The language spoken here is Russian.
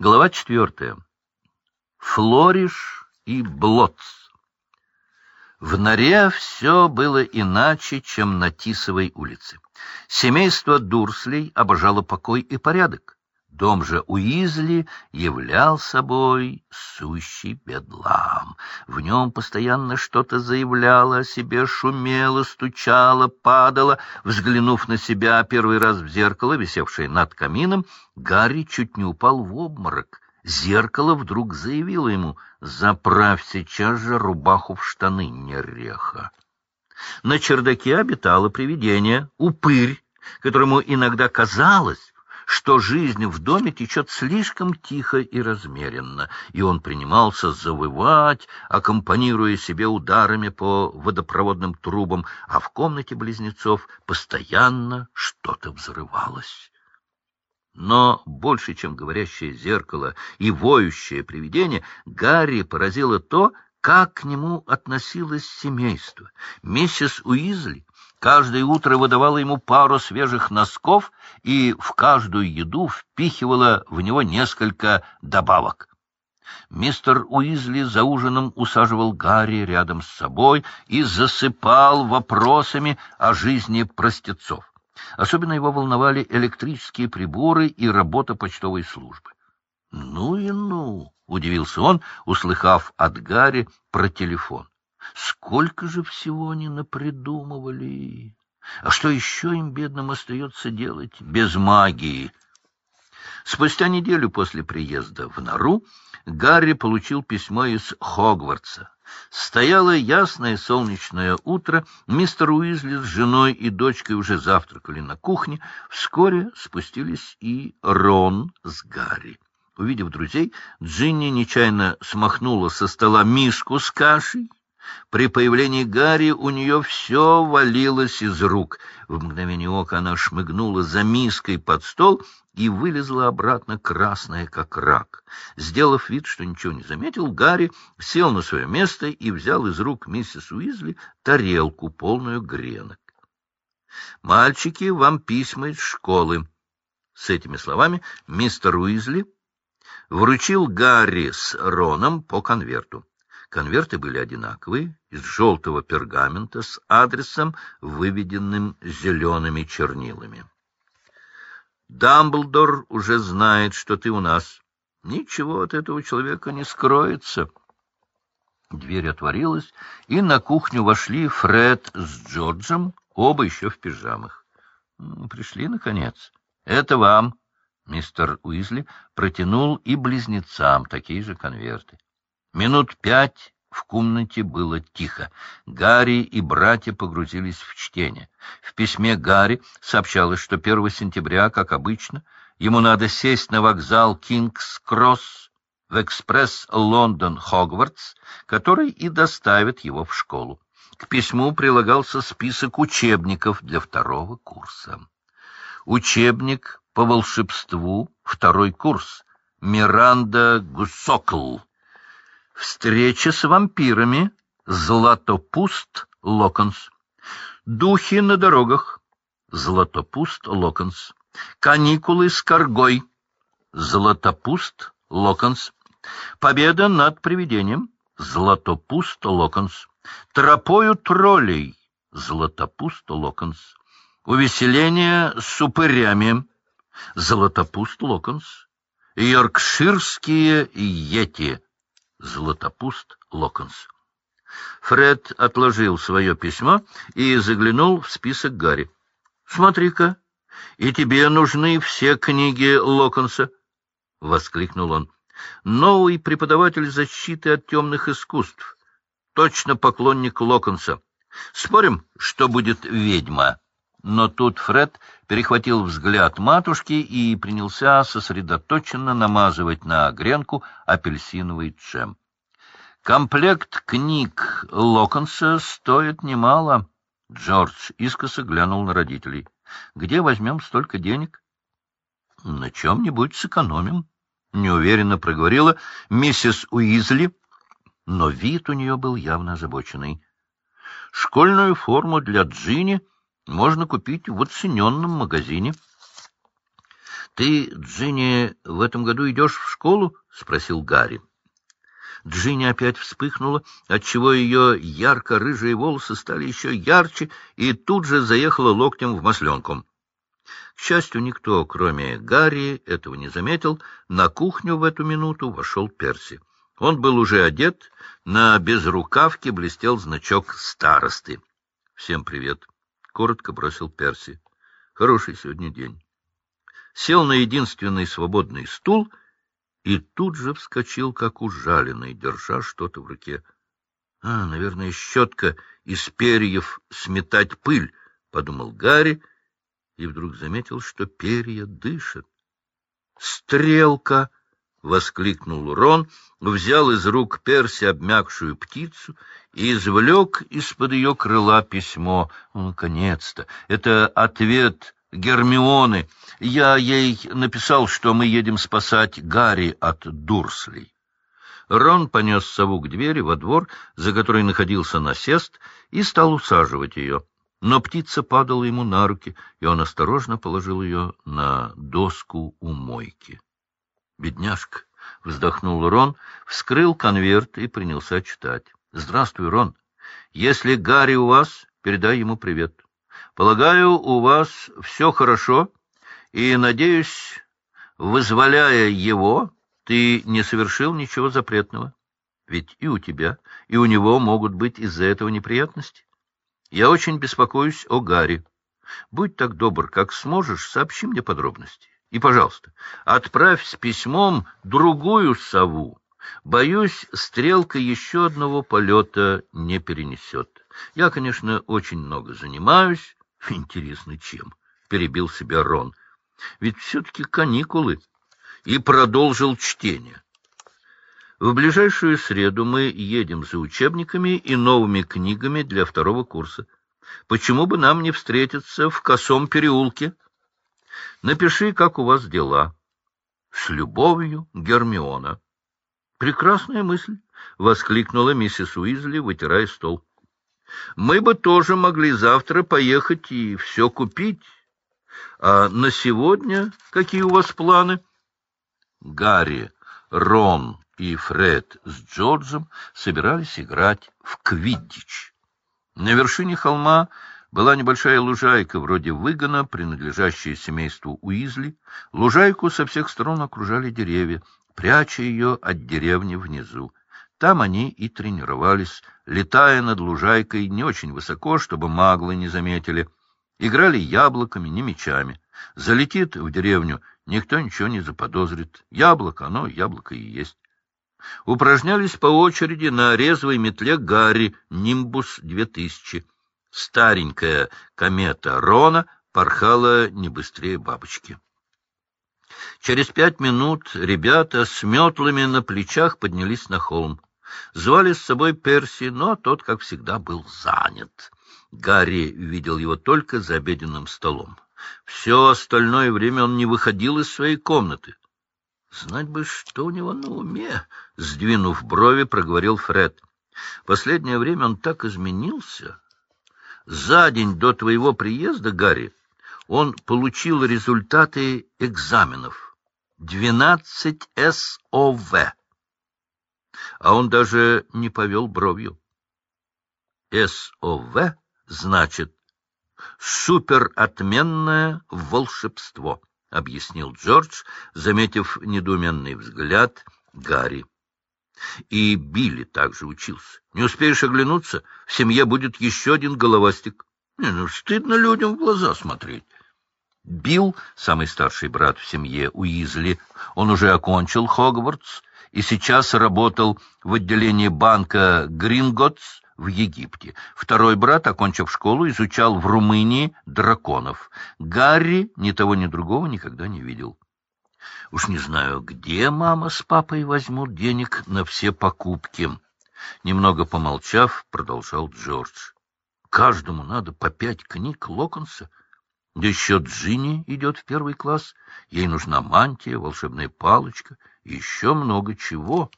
Глава четвертая. Флориш и Блоц. В норе все было иначе, чем на Тисовой улице. Семейство Дурслей обожало покой и порядок. Дом же Уизли являл собой сущий бедлам. В нем постоянно что-то заявляло о себе, шумело, стучало, падало. Взглянув на себя первый раз в зеркало, висевшее над камином, Гарри чуть не упал в обморок. Зеркало вдруг заявило ему «Заправь сейчас же рубаху в штаны, нереха». На чердаке обитало привидение, упырь, которому иногда казалось, что жизнь в доме течет слишком тихо и размеренно, и он принимался завывать, аккомпанируя себе ударами по водопроводным трубам, а в комнате близнецов постоянно что-то взрывалось. Но больше, чем говорящее зеркало и воющее привидение, Гарри поразило то, как к нему относилось семейство. Миссис Уизли каждое утро выдавала ему пару свежих носков и в каждую еду впихивала в него несколько добавок. Мистер Уизли за ужином усаживал Гарри рядом с собой и засыпал вопросами о жизни простецов. Особенно его волновали электрические приборы и работа почтовой службы. — Ну и ну! — удивился он, услыхав от Гарри про телефон. — Сколько же всего они напридумывали! А что еще им, бедным, остается делать без магии? Спустя неделю после приезда в Нору Гарри получил письмо из Хогвартса. Стояло ясное солнечное утро, мистер Уизли с женой и дочкой уже завтракали на кухне. Вскоре спустились и Рон с Гарри. Увидев друзей, Джинни нечаянно смахнула со стола миску с кашей. При появлении Гарри у нее все валилось из рук. В мгновение ока она шмыгнула за миской под стол и вылезла обратно красная, как рак. Сделав вид, что ничего не заметил, Гарри сел на свое место и взял из рук миссис Уизли тарелку, полную гренок. «Мальчики, вам письма из школы». С этими словами мистер Уизли вручил Гарри с Роном по конверту. Конверты были одинаковые, из желтого пергамента с адресом, выведенным зелеными чернилами. Дамблдор уже знает, что ты у нас. Ничего от этого человека не скроется. Дверь отворилась, и на кухню вошли Фред с Джорджем, оба еще в пижамах. Пришли, наконец. Это вам. Мистер Уизли протянул и близнецам такие же конверты. Минут пять в комнате было тихо. Гарри и братья погрузились в чтение. В письме Гарри сообщалось, что 1 сентября, как обычно, ему надо сесть на вокзал Кингс-Кросс в экспресс Лондон-Хогвартс, который и доставит его в школу. К письму прилагался список учебников для второго курса. Учебник по волшебству, второй курс, Миранда Гусокл. Встреча с вампирами. Златопуст Локонс. Духи на дорогах. Златопуст Локонс. Каникулы с коргой. Златопуст Локонс. Победа над привидением. Златопуст Локонс. Тропою троллей. Златопуст Локонс. Увеселение с упырями. Златопуст Локонс. Йоркширские йети. Златопуст Локонс. Фред отложил свое письмо и заглянул в список Гарри. — Смотри-ка, и тебе нужны все книги Локонса! — воскликнул он. — Новый преподаватель защиты от темных искусств. Точно поклонник Локонса. Спорим, что будет ведьма? Но тут Фред перехватил взгляд матушки и принялся сосредоточенно намазывать на гренку апельсиновый джем. Комплект книг Локонса стоит немало. Джордж искоса глянул на родителей. Где возьмем столько денег? На чем-нибудь сэкономим, — неуверенно проговорила миссис Уизли, но вид у нее был явно озабоченный. Школьную форму для Джинни можно купить в оцененном магазине. Ты, Джинни, в этом году идешь в школу? — спросил Гарри. Джинни опять вспыхнула, отчего ее ярко-рыжие волосы стали еще ярче, и тут же заехала локтем в масленку. К счастью, никто, кроме Гарри, этого не заметил. На кухню в эту минуту вошел Перси. Он был уже одет, на безрукавке блестел значок старосты. — Всем привет, — коротко бросил Перси. — Хороший сегодня день. Сел на единственный свободный стул и тут же вскочил, как ужаленный, держа что-то в руке. — А, наверное, щетка из перьев сметать пыль, — подумал Гарри, и вдруг заметил, что перья дышат. «Стрелка!» — воскликнул Рон, взял из рук Перси обмякшую птицу и извлек из-под ее крыла письмо. Наконец-то! Это ответ Гермионы. Я ей написал, что мы едем спасать Гарри от Дурслей. Рон понес сову к двери во двор, за которой находился насест, и стал усаживать ее. Но птица падала ему на руки, и он осторожно положил ее на доску у мойки. «Бедняжка!» — вздохнул Рон, вскрыл конверт и принялся читать. «Здравствуй, Рон. Если Гарри у вас, передай ему привет. Полагаю, у вас все хорошо, и, надеюсь, вызволяя его, ты не совершил ничего запретного. Ведь и у тебя, и у него могут быть из-за этого неприятности. Я очень беспокоюсь о Гарри. Будь так добр, как сможешь, сообщи мне подробности. И, пожалуйста, отправь с письмом другую сову. Боюсь, стрелка еще одного полета не перенесет. Я, конечно, очень много занимаюсь. Интересно, чем? Перебил себя Рон. Ведь все-таки каникулы. И продолжил чтение. В ближайшую среду мы едем за учебниками и новыми книгами для второго курса. Почему бы нам не встретиться в косом переулке? Напиши, как у вас дела. С любовью, Гермиона. Прекрасная мысль, — воскликнула миссис Уизли, вытирая стол. Мы бы тоже могли завтра поехать и все купить. А на сегодня какие у вас планы? Гарри, Рон и Фред с Джорджем собирались играть в квиддич. На вершине холма была небольшая лужайка, вроде выгона, принадлежащая семейству Уизли. Лужайку со всех сторон окружали деревья, пряча ее от деревни внизу. Там они и тренировались, летая над лужайкой не очень высоко, чтобы маглы не заметили. Играли яблоками, не мечами. Залетит в деревню, никто ничего не заподозрит. Яблоко, оно яблоко и есть упражнялись по очереди на резвой метле Гарри «Нимбус-2000». Старенькая комета Рона порхала не быстрее бабочки. Через пять минут ребята с метлами на плечах поднялись на холм. Звали с собой Перси, но тот, как всегда, был занят. Гарри видел его только за обеденным столом. Все остальное время он не выходил из своей комнаты. Знать бы, что у него на уме, — сдвинув брови, проговорил Фред. Последнее время он так изменился. За день до твоего приезда, Гарри, он получил результаты экзаменов. Двенадцать СОВ. А он даже не повел бровью. СОВ значит суперотменное волшебство. — объяснил Джордж, заметив недоуменный взгляд Гарри. И Билли также учился. Не успеешь оглянуться, в семье будет еще один головастик. Не, ну, стыдно людям в глаза смотреть. Билл, самый старший брат в семье Уизли, он уже окончил Хогвартс и сейчас работал в отделении банка Гринготс в Египте. Второй брат, окончив школу, изучал в Румынии драконов. Гарри ни того, ни другого никогда не видел. Уж не знаю, где мама с папой возьмут денег на все покупки. Немного помолчав, продолжал Джордж. Каждому надо по пять книг Локонса. Да еще Джинни идет в первый класс. Ей нужна мантия, волшебная палочка еще много чего.